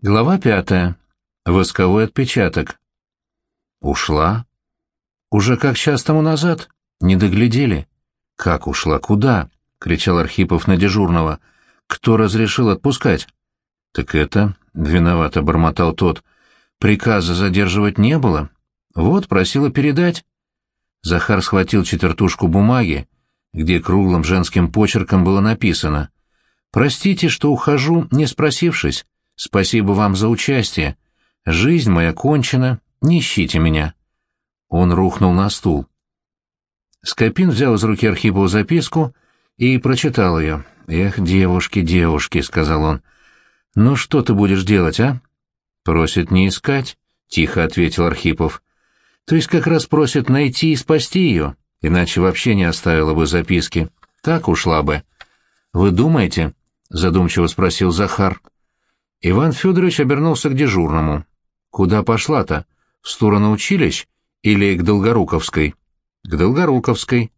Глава пятая. Восковой отпечаток. Ушла? Уже как час тому назад? Не доглядели? Как ушла? Куда? — кричал Архипов на дежурного. Кто разрешил отпускать? Так это... — виновато бормотал тот. Приказа задерживать не было. Вот, просила передать. Захар схватил четвертушку бумаги, где круглым женским почерком было написано. «Простите, что ухожу, не спросившись. Спасибо вам за участие. Жизнь моя кончена, не ищите меня. Он рухнул на стул. Скопин взял из руки Архипова записку и прочитал ее. «Эх, девушки, девушки», — сказал он. «Ну что ты будешь делать, а?» «Просит не искать», — тихо ответил Архипов. «То есть как раз просит найти и спасти ее, иначе вообще не оставила бы записки. Так ушла бы». «Вы думаете?» — задумчиво спросил Захар. Иван Федорович обернулся к дежурному. «Куда пошла-то? В сторону училищ или к Долгоруковской?» «К Долгоруковской».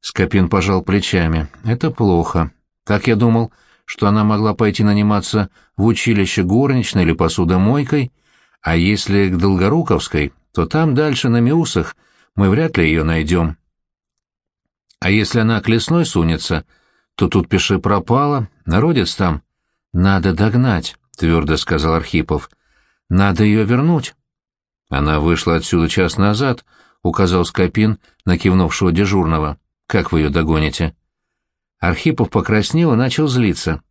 Скопин пожал плечами. «Это плохо. Так я думал, что она могла пойти наниматься в училище горничной или посудомойкой, а если к Долгоруковской, то там дальше на Миусах мы вряд ли ее найдем. А если она к лесной сунется, то тут пиши пропала, народец там. Надо догнать». — твердо сказал Архипов. «Надо ее вернуть». «Она вышла отсюда час назад», — указал Скопин на кивнувшего дежурного. «Как вы ее догоните?» Архипов покраснел и начал злиться.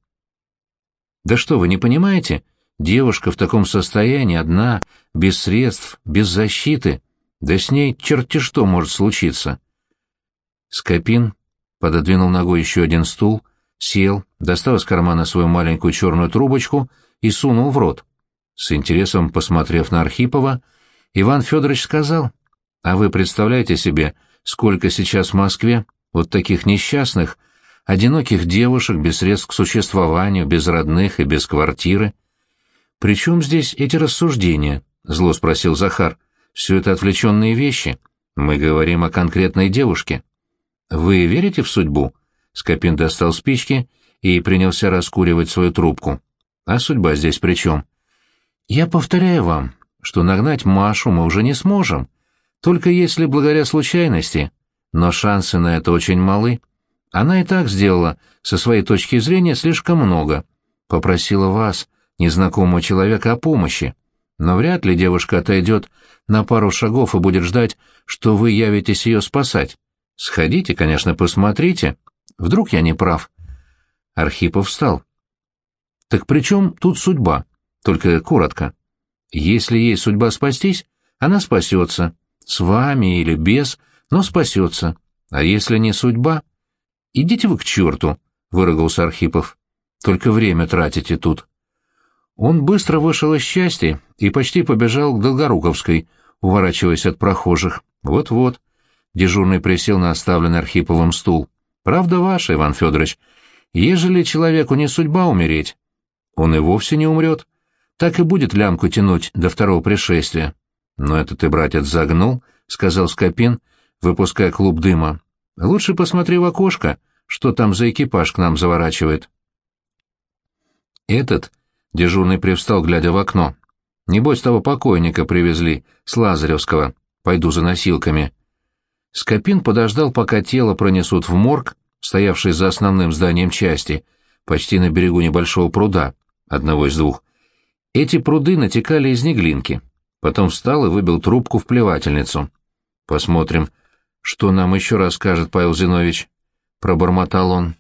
«Да что вы не понимаете? Девушка в таком состоянии, одна, без средств, без защиты. Да с ней черти что может случиться». Скопин пододвинул ногой еще один стул, сел, достал из кармана свою маленькую черную трубочку — и сунул в рот. С интересом посмотрев на Архипова, Иван Федорович сказал, «А вы представляете себе, сколько сейчас в Москве вот таких несчастных, одиноких девушек без средств к существованию, без родных и без квартиры?» «При чем здесь эти рассуждения?» — зло спросил Захар. «Все это отвлеченные вещи. Мы говорим о конкретной девушке». «Вы верите в судьбу?» Скопин достал спички и принялся раскуривать свою трубку. А судьба здесь при чем? Я повторяю вам, что нагнать Машу мы уже не сможем, только если благодаря случайности, но шансы на это очень малы. Она и так сделала, со своей точки зрения, слишком много. Попросила вас, незнакомого человека, о помощи. Но вряд ли девушка отойдет на пару шагов и будет ждать, что вы явитесь ее спасать. Сходите, конечно, посмотрите. Вдруг я не прав. Архипов встал. Так при чем тут судьба? Только коротко. Если ей судьба спастись, она спасется. С вами или без, но спасется. А если не судьба? Идите вы к черту, — выругался Архипов. Только время тратите тут. Он быстро вышел из счастья и почти побежал к Долгоруковской, уворачиваясь от прохожих. Вот-вот. Дежурный присел на оставленный Архиповым стул. «Правда ваша, Иван Федорович. Ежели человеку не судьба умереть, он и вовсе не умрет. Так и будет лямку тянуть до второго пришествия. Но это ты, братец, загнул, — сказал Скопин, выпуская клуб дыма. Лучше посмотри в окошко, что там за экипаж к нам заворачивает. Этот, — дежурный привстал, глядя в окно, — небось того покойника привезли, с Лазаревского. Пойду за носилками. Скопин подождал, пока тело пронесут в морг, стоявший за основным зданием части, почти на берегу небольшого пруда одного из двух. Эти пруды натекали из Неглинки. Потом встал и выбил трубку в плевательницу. «Посмотрим, что нам еще расскажет Павел Зинович», — пробормотал он.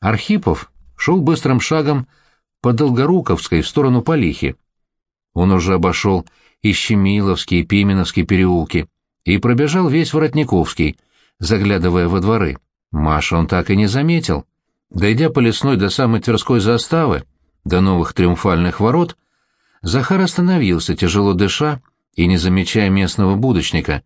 Архипов шел быстрым шагом по Долгоруковской в сторону Полихи. Он уже обошел и Щемиловский, и Пименовский переулки, и пробежал весь Воротниковский, заглядывая во дворы. Маша он так и не заметил. Дойдя по лесной до самой Тверской заставы, до новых триумфальных ворот, Захар остановился, тяжело дыша и не замечая местного будочника,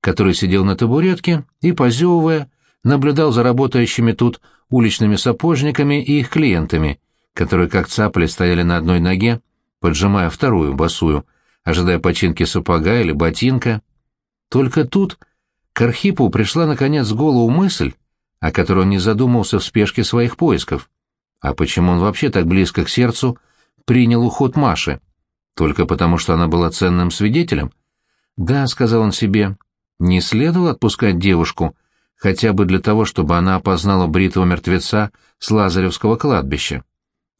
который сидел на табуретке и, позевывая, наблюдал за работающими тут уличными сапожниками и их клиентами, которые как цапли стояли на одной ноге, поджимая вторую босую, ожидая починки сапога или ботинка. Только тут к Архипу пришла наконец в голову мысль, о которой он не задумался в спешке своих поисков. А почему он вообще так близко к сердцу принял уход Маши? Только потому, что она была ценным свидетелем? Да, — сказал он себе, — не следовало отпускать девушку, хотя бы для того, чтобы она опознала бритого мертвеца с Лазаревского кладбища.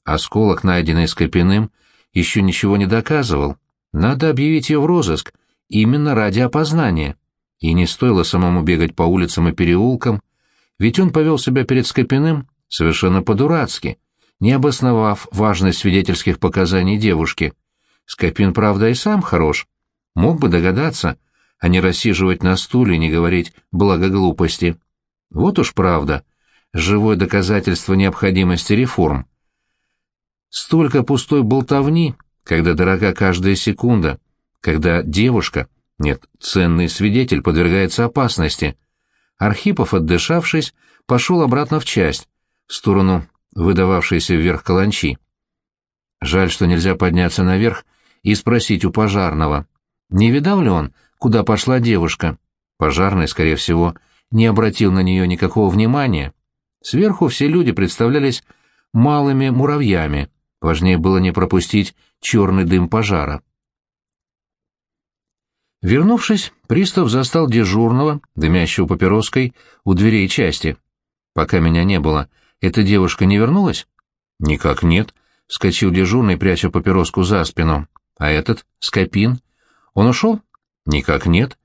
Осколок, найденный Скопиным, еще ничего не доказывал. Надо объявить ее в розыск, именно ради опознания. И не стоило самому бегать по улицам и переулкам, ведь он повел себя перед Скопиным совершенно по-дурацки, не обосновав важность свидетельских показаний девушки. Скопин, правда, и сам хорош. Мог бы догадаться, а не рассиживать на стуле не говорить благо глупости. Вот уж правда. Живое доказательство необходимости реформ. Столько пустой болтовни, когда дорога каждая секунда, когда девушка, нет, ценный свидетель подвергается опасности. Архипов, отдышавшись, пошел обратно в часть, в сторону выдававшейся вверх каланчи. Жаль, что нельзя подняться наверх и спросить у пожарного, не видал ли он, куда пошла девушка. Пожарный, скорее всего, не обратил на нее никакого внимания. Сверху все люди представлялись малыми муравьями, Важнее было не пропустить черный дым пожара. Вернувшись, пристав застал дежурного, дымящего папироской, у дверей части. Пока меня не было, эта девушка не вернулась? Никак нет, — вскочил дежурный, пряча папироску за спину. А этот, Скопин? Он ушел? Никак нет.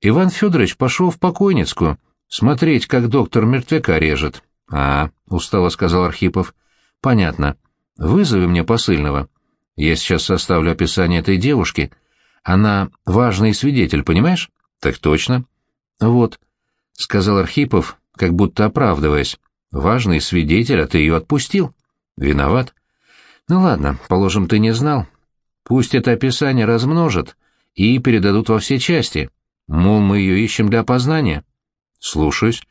Иван Федорович пошел в покойницкую, смотреть, как доктор мертвяка режет. — А, — устало сказал Архипов. — Понятно. Вызови мне посыльного. Я сейчас составлю описание этой девушки. Она важный свидетель, понимаешь? Так точно. Вот, — сказал Архипов, как будто оправдываясь. Важный свидетель, а ты ее отпустил. Виноват. Ну ладно, положим, ты не знал. Пусть это описание размножат и передадут во все части. Мол, мы ее ищем для опознания. Слушаюсь.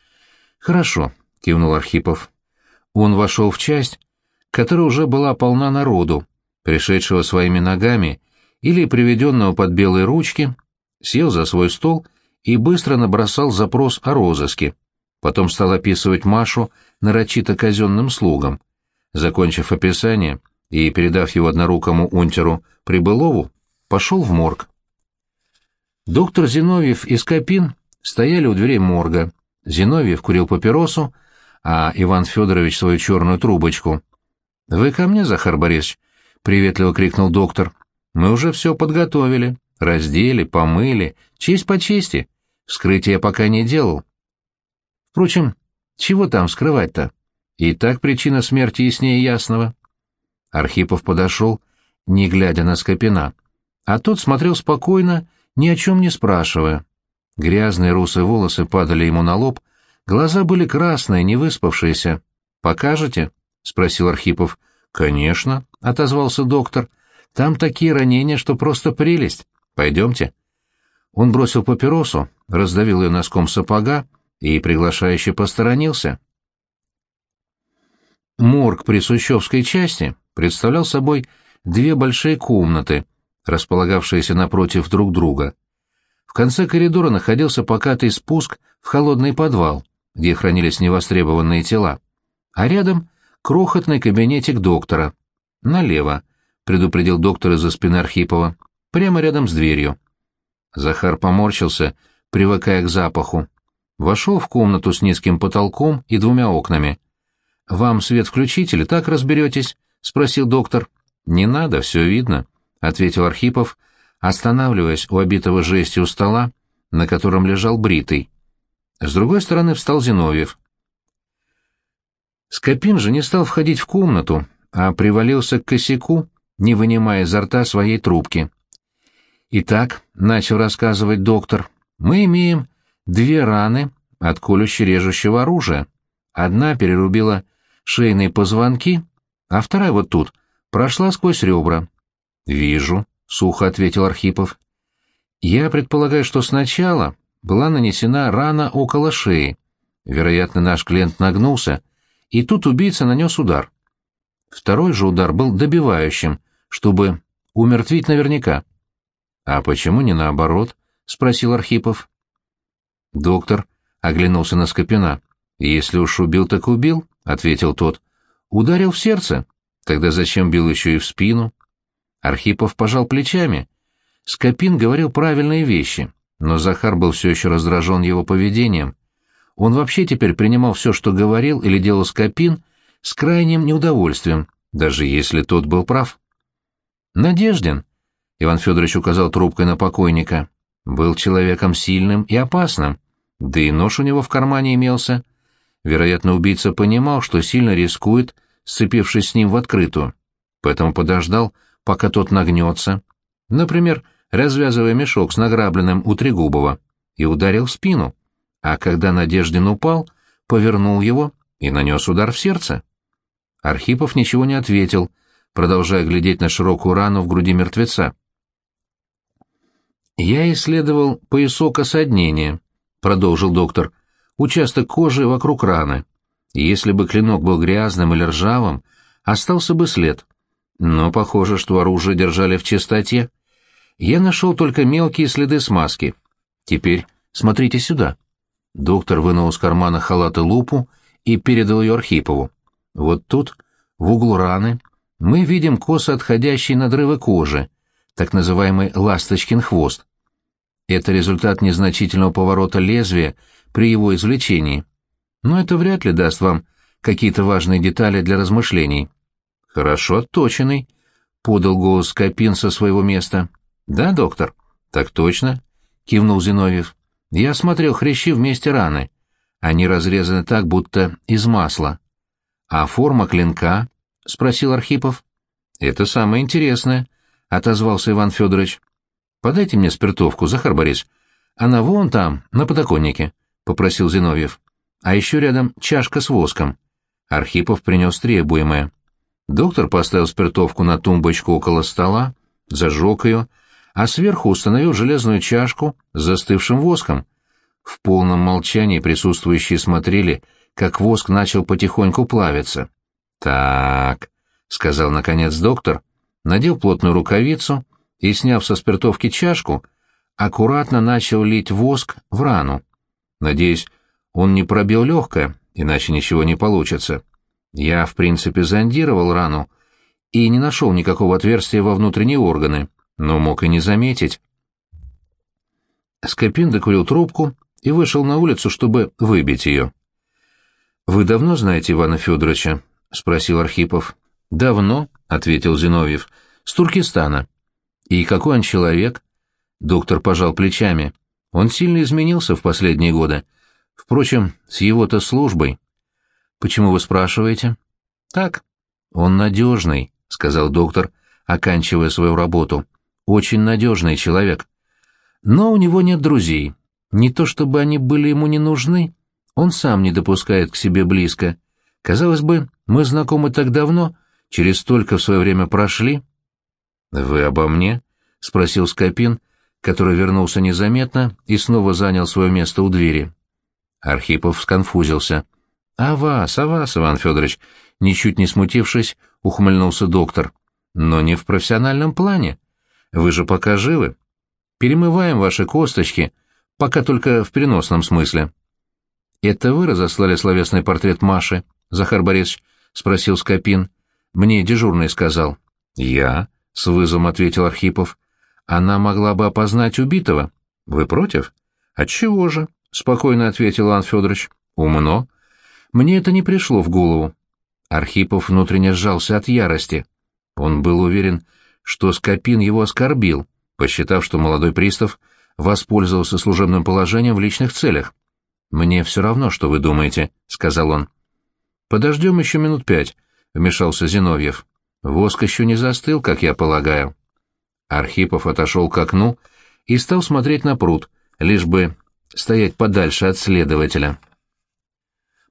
Хорошо, — кивнул Архипов. Он вошел в часть, которая уже была полна народу, пришедшего своими ногами или приведенного под белые ручки, сел за свой стол и быстро набросал запрос о розыске. Потом стал описывать Машу нарочито казенным слугам. Закончив описание и передав его однорукому унтеру Прибылову, пошел в морг. Доктор Зиновьев и Скопин стояли у дверей морга. Зиновьев курил папиросу, а Иван Федорович свою черную трубочку — «Вы ко мне, Захар Борисович?» — приветливо крикнул доктор. «Мы уже все подготовили, раздели, помыли, честь по чести. Вскрытие пока не делал. Впрочем, чего там скрывать-то? И так причина смерти яснее ясного». Архипов подошел, не глядя на Скопина, а тот смотрел спокойно, ни о чем не спрашивая. Грязные русые волосы падали ему на лоб, глаза были красные, не выспавшиеся. «Покажете?» — спросил Архипов. «Конечно», — отозвался доктор. «Там такие ранения, что просто прелесть. Пойдемте». Он бросил папиросу, раздавил ее носком сапога и приглашающе посторонился. Морг при Сущевской части представлял собой две большие комнаты, располагавшиеся напротив друг друга. В конце коридора находился покатый спуск в холодный подвал, где хранились невостребованные тела, а рядом крохотный кабинетик доктора. Налево, предупредил доктор из-за спины Архипова, прямо рядом с дверью. Захар поморщился, привыкая к запаху. Вошел в комнату с низким потолком и двумя окнами. «Вам свет включить или так разберетесь?» — спросил доктор. «Не надо, все видно», — ответил Архипов, останавливаясь у обитого жестью стола, на котором лежал бритый. С другой стороны встал Зиновьев. Скопин же не стал входить в комнату, а привалился к косяку, не вынимая изо рта своей трубки. «Итак», — начал рассказывать доктор, — «мы имеем две раны от колюще-режущего оружия. Одна перерубила шейные позвонки, а вторая вот тут, прошла сквозь ребра». «Вижу», — сухо ответил Архипов. «Я предполагаю, что сначала была нанесена рана около шеи. Вероятно, наш клиент нагнулся» и тут убийца нанес удар. Второй же удар был добивающим, чтобы умертвить наверняка. «А почему не наоборот?» — спросил Архипов. Доктор оглянулся на Скопина. «Если уж убил, так убил», — ответил тот. «Ударил в сердце. Тогда зачем бил еще и в спину?» Архипов пожал плечами. Скопин говорил правильные вещи, но Захар был все еще раздражен его поведением. Он вообще теперь принимал все, что говорил или делал Скопин, с крайним неудовольствием, даже если тот был прав. Надеждин, Иван Федорович указал трубкой на покойника, был человеком сильным и опасным, да и нож у него в кармане имелся. Вероятно, убийца понимал, что сильно рискует, сцепившись с ним в открытую, поэтому подождал, пока тот нагнется, например, развязывая мешок с награбленным у Трегубова, и ударил в спину, а когда Надеждин упал, повернул его и нанес удар в сердце. Архипов ничего не ответил, продолжая глядеть на широкую рану в груди мертвеца. «Я исследовал поясок осаднения», — продолжил доктор, — «участок кожи вокруг раны. Если бы клинок был грязным или ржавым, остался бы след. Но похоже, что оружие держали в чистоте. Я нашел только мелкие следы смазки. Теперь смотрите сюда. Доктор вынул из кармана халата лупу и передал ее Архипову. Вот тут, в углу раны, мы видим косо отходящие надрывы кожи, так называемый ласточкин хвост. Это результат незначительного поворота лезвия при его извлечении. Но это вряд ли даст вам какие-то важные детали для размышлений. «Хорошо отточенный», — подал голос Копин со своего места. «Да, доктор?» «Так точно», — кивнул Зиновьев. «Я смотрел хрящи вместе раны. Они разрезаны так, будто из масла». «А форма клинка?» — спросил Архипов. «Это самое интересное», — отозвался Иван Федорович. «Подайте мне спиртовку, Захар Борис. Она вон там, на подоконнике», — попросил Зиновьев. «А еще рядом чашка с воском». Архипов принес требуемое. Доктор поставил спиртовку на тумбочку около стола, зажег ее, а сверху установил железную чашку с застывшим воском. В полном молчании присутствующие смотрели, как воск начал потихоньку плавиться. «Так», — сказал наконец доктор, надел плотную рукавицу и, сняв со спиртовки чашку, аккуратно начал лить воск в рану. Надеюсь, он не пробил легкое, иначе ничего не получится. Я, в принципе, зондировал рану и не нашел никакого отверстия во внутренние органы, но мог и не заметить. Скопин докурил трубку и вышел на улицу, чтобы выбить ее. «Вы давно знаете Ивана Федоровича?» — спросил Архипов. «Давно», — ответил Зиновьев, — «с Туркестана». «И какой он человек?» Доктор пожал плечами. «Он сильно изменился в последние годы. Впрочем, с его-то службой. Почему вы спрашиваете? Так. Он надежный, сказал доктор, оканчивая свою работу. Очень надежный человек. Но у него нет друзей. Не то чтобы они были ему не нужны, он сам не допускает к себе близко. Казалось бы, мы знакомы так давно, через столько в свое время прошли. — Вы обо мне? — спросил Скопин, который вернулся незаметно и снова занял свое место у двери. Архипов сконфузился. «А вас, а вас, Иван Федорович!» Ничуть не смутившись, ухмыльнулся доктор. «Но не в профессиональном плане. Вы же пока живы. Перемываем ваши косточки, пока только в переносном смысле». «Это вы разослали словесный портрет Маши, Захар Борисович?» — спросил Скопин. «Мне дежурный сказал». «Я?» — с вызовом ответил Архипов. «Она могла бы опознать убитого. Вы против?» «Отчего же?» — спокойно ответил Иван Федорович. «Умно. Мне это не пришло в голову. Архипов внутренне сжался от ярости. Он был уверен, что Скопин его оскорбил, посчитав, что молодой пристав воспользовался служебным положением в личных целях. «Мне все равно, что вы думаете», — сказал он. «Подождем еще минут пять», — вмешался Зиновьев. «Воск еще не застыл, как я полагаю». Архипов отошел к окну и стал смотреть на пруд, лишь бы стоять подальше от следователя.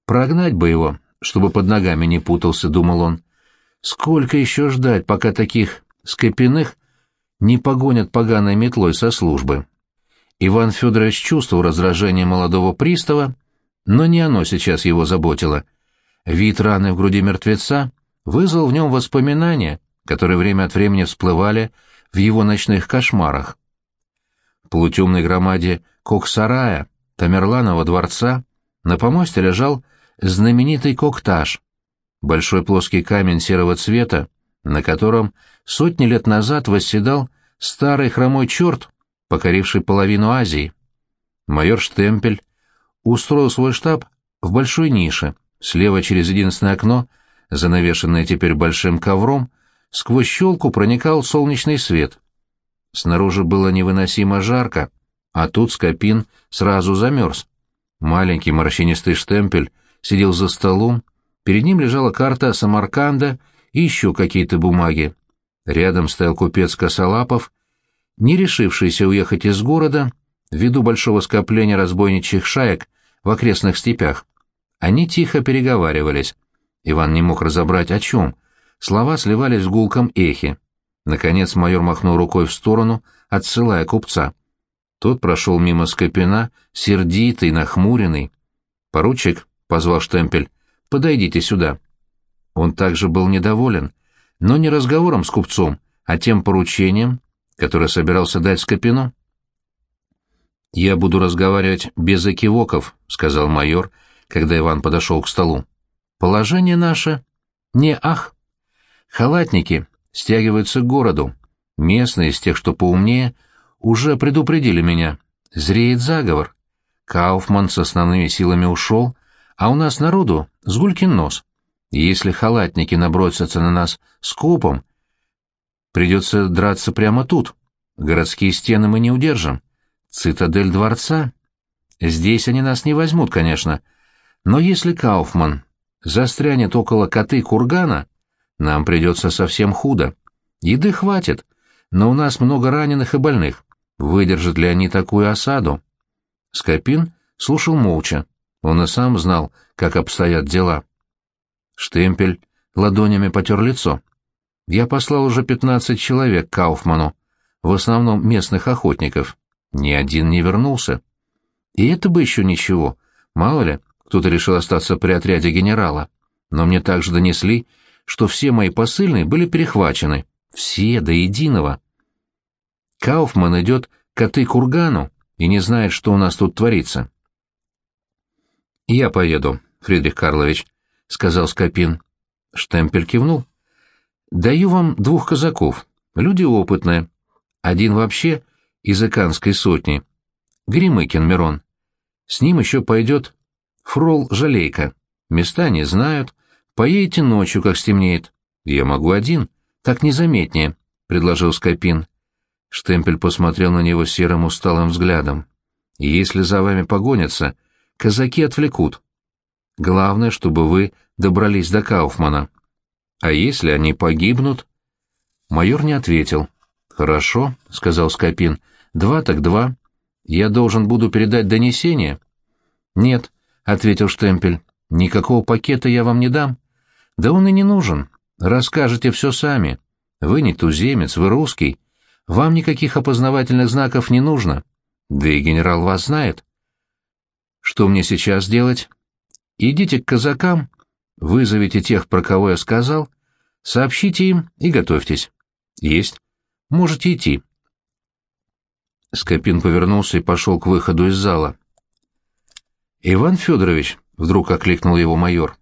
Прогнать бы его, чтобы под ногами не путался, думал он. Сколько еще ждать, пока таких скопиных не погонят поганой метлой со службы? Иван Федорович чувствовал раздражение молодого пристава, но не оно сейчас его заботило. Вид раны в груди мертвеца вызвал в нем воспоминания, которые время от времени всплывали в его ночных кошмарах. В полутемной громаде Коксарая, Тамерланова дворца, на помосте лежал знаменитый коктаж, большой плоский камень серого цвета, на котором сотни лет назад восседал старый хромой черт, покоривший половину Азии. Майор Штемпель устроил свой штаб в большой нише, слева через единственное окно, занавешенное теперь большим ковром, сквозь щелку проникал солнечный свет. Снаружи было невыносимо жарко, а тут Скопин сразу замерз. Маленький морщинистый штемпель сидел за столом, перед ним лежала карта Самарканда и еще какие-то бумаги. Рядом стоял купец Косолапов, не решившийся уехать из города ввиду большого скопления разбойничьих шаек в окрестных степях. Они тихо переговаривались. Иван не мог разобрать, о чем. Слова сливались в гулком эхе. Наконец майор махнул рукой в сторону, отсылая купца. Тот прошел мимо Скопина, сердитый, нахмуренный. «Поручик», — позвал Штемпель, — «подойдите сюда». Он также был недоволен, но не разговором с купцом, а тем поручением, которое собирался дать Скопину. «Я буду разговаривать без экивоков», — сказал майор, когда Иван подошел к столу. «Положение наше не ах. Халатники стягиваются к городу. Местные из тех, что поумнее, уже предупредили меня. Зреет заговор. Кауфман с основными силами ушел, а у нас народу с гулькин нос. Если халатники набросятся на нас с копом, придется драться прямо тут. Городские стены мы не удержим. Цитадель дворца. Здесь они нас не возьмут, конечно. Но если Кауфман застрянет около коты кургана, нам придется совсем худо. Еды хватит, но у нас много раненых и больных. Выдержат ли они такую осаду? Скопин слушал молча. Он и сам знал, как обстоят дела. Штемпель ладонями потер лицо. Я послал уже пятнадцать человек Кауфману, в основном местных охотников. Ни один не вернулся. И это бы еще ничего. Мало ли, кто-то решил остаться при отряде генерала. Но мне также донесли, что все мои посыльные были перехвачены. Все до единого. Кауфман идет к коты-кургану и не знает, что у нас тут творится. «Я поеду, Фридрих Карлович», — сказал Скопин. Штемпель кивнул. «Даю вам двух казаков. Люди опытные. Один вообще из Иканской сотни. Гримыкин Мирон. С ним еще пойдет Фрол Жалейка. Места не знают. Поедете ночью, как стемнеет. Я могу один. Так незаметнее», — предложил Скопин. Штемпель посмотрел на него серым усталым взглядом. «Если за вами погонятся, казаки отвлекут. Главное, чтобы вы добрались до Кауфмана. А если они погибнут?» Майор не ответил. «Хорошо», — сказал Скопин. «Два так два. Я должен буду передать донесение?» «Нет», — ответил Штемпель. «Никакого пакета я вам не дам». «Да он и не нужен. Расскажете все сами. Вы не туземец, вы русский. Вам никаких опознавательных знаков не нужно. Да и генерал вас знает. Что мне сейчас делать? Идите к казакам, вызовите тех, про кого я сказал, сообщите им и готовьтесь. Есть. Можете идти. Скопин повернулся и пошел к выходу из зала. «Иван Федорович», — вдруг окликнул его майор.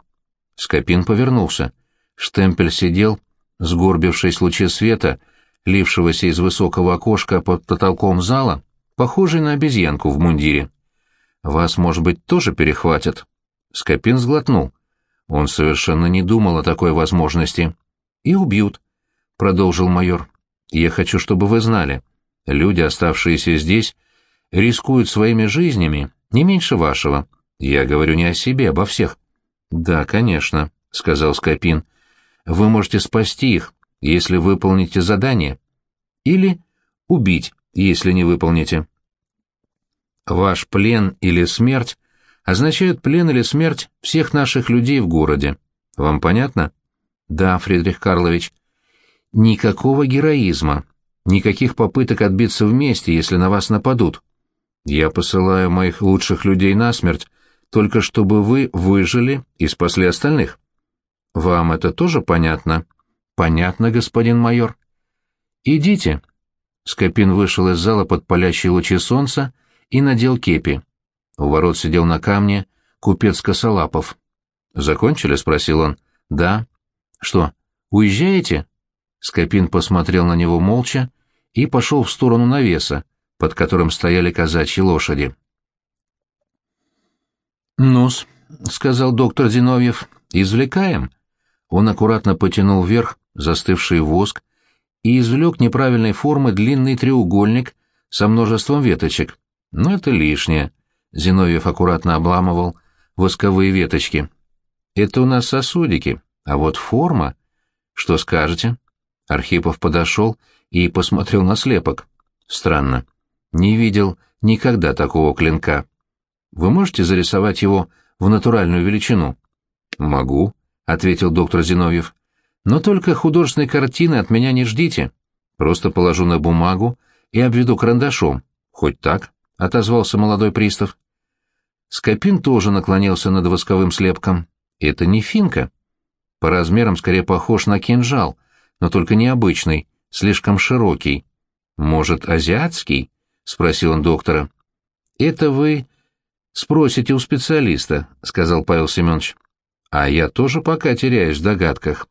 Скопин повернулся. Штемпель сидел, сгорбившись в луче света, — лившегося из высокого окошка под потолком зала, похожий на обезьянку в мундире. «Вас, может быть, тоже перехватят?» Скопин сглотнул. Он совершенно не думал о такой возможности. «И убьют», — продолжил майор. «Я хочу, чтобы вы знали. Люди, оставшиеся здесь, рискуют своими жизнями не меньше вашего. Я говорю не о себе, обо всех». «Да, конечно», — сказал Скопин. «Вы можете спасти их, если выполните задание, или убить, если не выполните. Ваш плен или смерть означают плен или смерть всех наших людей в городе. Вам понятно? Да, Фридрих Карлович. Никакого героизма, никаких попыток отбиться вместе, если на вас нападут. Я посылаю моих лучших людей на смерть, только чтобы вы выжили и спасли остальных. Вам это тоже понятно? Понятно, господин майор. Идите. Скопин вышел из зала под палящие лучи солнца и надел кепи. У ворот сидел на камне купец Косолапов. «Закончили?» — спросил он. «Да». «Что, уезжаете?» Скопин посмотрел на него молча и пошел в сторону навеса, под которым стояли казачьи лошади. «Ну-с», — сказал доктор Зиновьев, — «извлекаем». Он аккуратно потянул вверх застывший воск и извлек неправильной формы длинный треугольник со множеством веточек. Но это лишнее. Зиновьев аккуратно обламывал восковые веточки. Это у нас сосудики, а вот форма... Что скажете? Архипов подошел и посмотрел на слепок. Странно. Не видел никогда такого клинка. Вы можете зарисовать его в натуральную величину? Могу, ответил доктор Зиновьев. Но только художественной картины от меня не ждите. Просто положу на бумагу и обведу карандашом. Хоть так, — отозвался молодой пристав. Скопин тоже наклонился над восковым слепком. Это не финка. По размерам скорее похож на кинжал, но только необычный, слишком широкий. Может, азиатский? — спросил он доктора. Это вы спросите у специалиста, — сказал Павел Семенович. А я тоже пока теряюсь в догадках.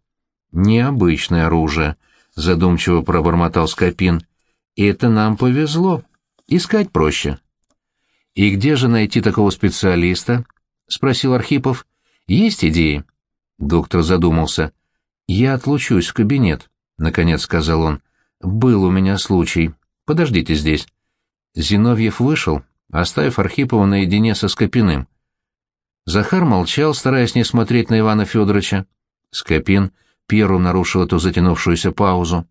Необычное оружие, — задумчиво пробормотал Скопин. Это нам повезло. Искать проще. «И где же найти такого специалиста?» — спросил Архипов. «Есть идеи?» Доктор задумался. «Я отлучусь в кабинет», — наконец сказал он. «Был у меня случай. Подождите здесь». Зиновьев вышел, оставив Архипова наедине со Скопиным. Захар молчал, стараясь не смотреть на Ивана Федоровича. Скопин первым нарушил эту затянувшуюся паузу.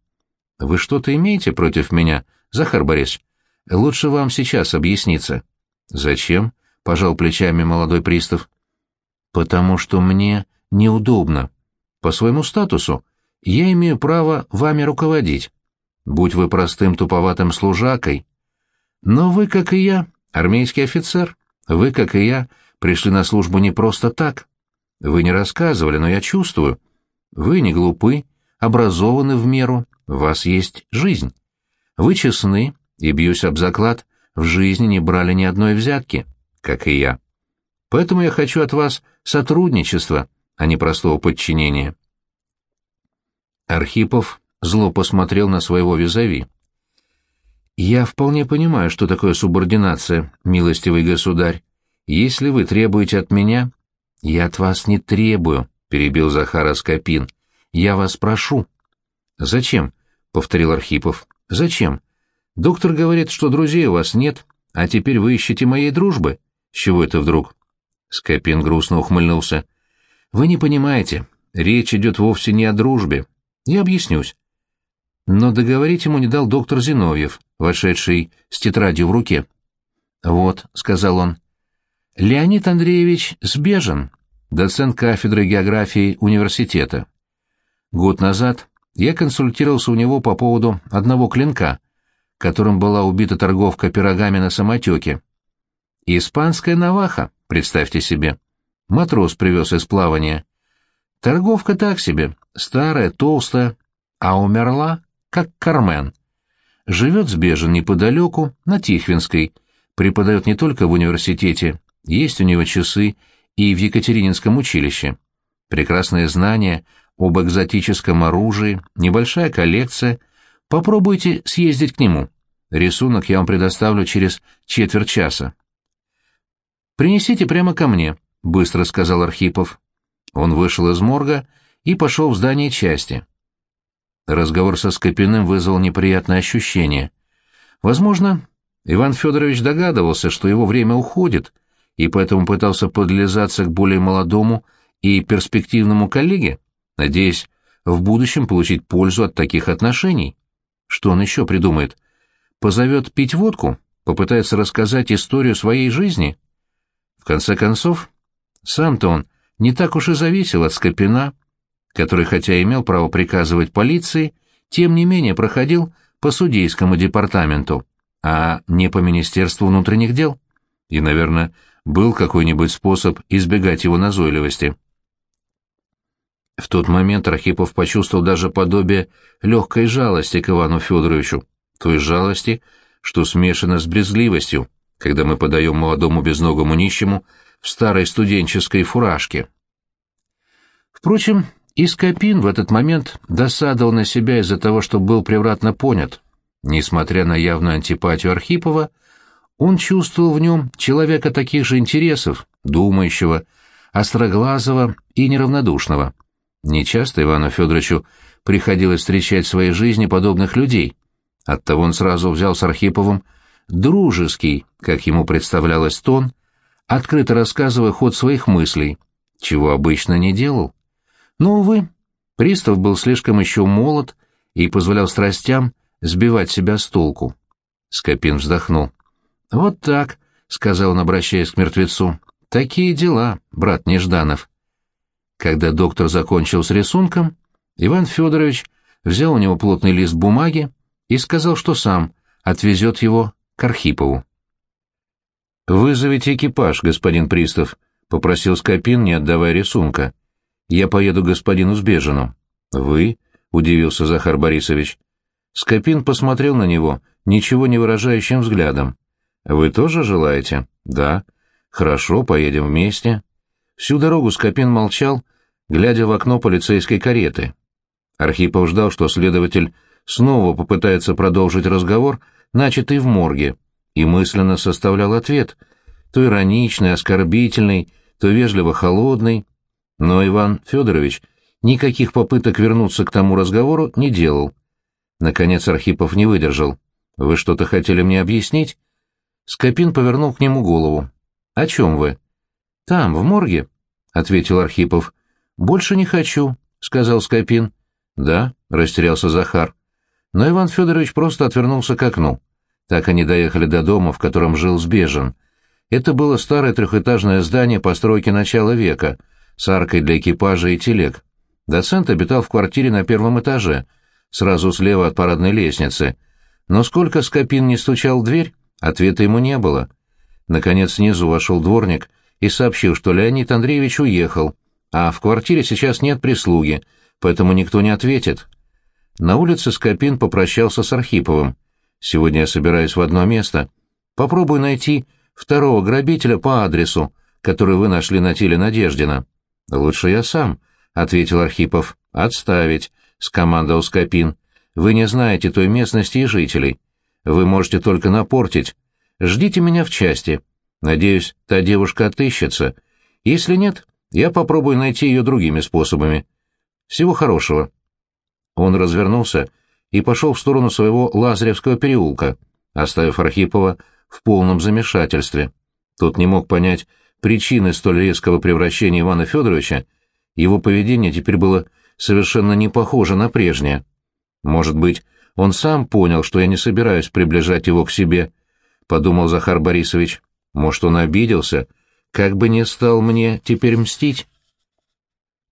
«Вы что-то имеете против меня, Захар Борисович? Лучше вам сейчас объясниться». «Зачем?» — пожал плечами молодой пристав. «Потому что мне неудобно. По своему статусу я имею право вами руководить. Будь вы простым туповатым служакой. Но вы, как и я, армейский офицер. Вы, как и я, пришли на службу не просто так. Вы не рассказывали, но я чувствую. Вы не глупы, образованы в меру, у вас есть жизнь. Вы честны, и, бьюсь об заклад, в жизни не брали ни одной взятки, как и я. Поэтому я хочу от вас сотрудничества, а не простого подчинения. Архипов зло посмотрел на своего визави. «Я вполне понимаю, что такое субординация, милостивый государь. Если вы требуете от меня...» «Я от вас не требую», — перебил Захара Скопин. «Я вас прошу». «Зачем?» — повторил Архипов. «Зачем? Доктор говорит, что друзей у вас нет, а теперь вы ищете моей дружбы. С чего это вдруг?» Скопин грустно ухмыльнулся. «Вы не понимаете, речь идет вовсе не о дружбе. Я объяснюсь». Но договорить ему не дал доктор Зиновьев, вошедший с тетрадью в руке. «Вот», — сказал он, — «Леонид Андреевич Сбежен, доцент кафедры географии университета. Год назад я консультировался у него по поводу одного клинка, которым была убита торговка пирогами на самотеке. Испанская наваха, представьте себе. Матрос привез из плавания. Торговка так себе, старая, толстая, а умерла, как Кармен. Живет сбежен неподалеку, на Тихвинской, преподает не только в университете, есть у него часы и в Екатерининском училище. Прекрасные знания об экзотическом оружии, небольшая коллекция — Попробуйте съездить к нему. Рисунок я вам предоставлю через четверть часа. «Принесите прямо ко мне», — быстро сказал Архипов. Он вышел из морга и пошел в здание части. Разговор со Скопиным вызвал неприятное ощущение. Возможно, Иван Федорович догадывался, что его время уходит, и поэтому пытался подлизаться к более молодому и перспективному коллеге, надеясь в будущем получить пользу от таких отношений. Что он еще придумает? Позовет пить водку? Попытается рассказать историю своей жизни? В конце концов, сам-то он не так уж и зависел от Скопина, который, хотя имел право приказывать полиции, тем не менее проходил по судейскому департаменту, а не по Министерству внутренних дел. И, наверное, был какой-нибудь способ избегать его назойливости. В тот момент Архипов почувствовал даже подобие легкой жалости к Ивану Федоровичу, той жалости, что смешана с брезгливостью, когда мы подаем молодому безногому нищему в старой студенческой фуражке. Впрочем, И Скопин в этот момент досадовал на себя из-за того, что был превратно понят. Несмотря на явную антипатию Архипова, он чувствовал в нем человека таких же интересов, думающего, остроглазого и неравнодушного. Нечасто Ивану Федоровичу приходилось встречать в своей жизни подобных людей. Оттого он сразу взял с Архиповым дружеский, как ему представлялось, тон, открыто рассказывая ход своих мыслей, чего обычно не делал. Но, увы, пристав был слишком еще молод и позволял страстям сбивать себя с толку. Скопин вздохнул. «Вот так», — сказал он, обращаясь к мертвецу, — «такие дела, брат Нежданов». Когда доктор закончил с рисунком, Иван Федорович взял у него плотный лист бумаги и сказал, что сам отвезет его к Архипову. «Вызовите экипаж, господин Пристав», — попросил Скопин, не отдавая рисунка. «Я поеду господину Сбежину». «Вы?» — удивился Захар Борисович. Скопин посмотрел на него ничего не выражающим взглядом. «Вы тоже желаете?» «Да». «Хорошо, поедем вместе». Всю дорогу Скопин молчал, глядя в окно полицейской кареты. Архипов ждал, что следователь снова попытается продолжить разговор, начатый в морге, и мысленно составлял ответ, то ироничный, оскорбительный, то вежливо холодный. Но Иван Федорович никаких попыток вернуться к тому разговору не делал. Наконец Архипов не выдержал. «Вы что-то хотели мне объяснить?» Скопин повернул к нему голову. «О чем вы?» «Там, в морге», — ответил Архипов. «Больше не хочу», — сказал Скопин. «Да», — растерялся Захар. Но Иван Федорович просто отвернулся к окну. Так они доехали до дома, в котором жил Сбежин. Это было старое трехэтажное здание постройки начала века, с аркой для экипажа и телег. Доцент обитал в квартире на первом этаже, сразу слева от парадной лестницы. Но сколько Скопин не стучал в дверь, Ответа ему не было. Наконец снизу вошел дворник и сообщил, что Леонид Андреевич уехал, а в квартире сейчас нет прислуги, поэтому никто не ответит. На улице Скопин попрощался с Архиповым. «Сегодня я собираюсь в одно место. Попробую найти второго грабителя по адресу, который вы нашли на теле Надеждина». «Лучше я сам», — ответил Архипов. «Отставить», — скомандовал Скопин. «Вы не знаете той местности и жителей. Вы можете только напортить. Ждите меня в части. Надеюсь, та девушка отыщется. Если нет, я попробую найти ее другими способами. Всего хорошего». Он развернулся и пошел в сторону своего Лазаревского переулка, оставив Архипова в полном замешательстве. Тот не мог понять причины столь резкого превращения Ивана Федоровича, его поведение теперь было совершенно не похоже на прежнее. Может быть, он сам понял, что я не собираюсь приближать его к себе, — подумал Захар Борисович. Может, он обиделся, как бы не стал мне теперь мстить.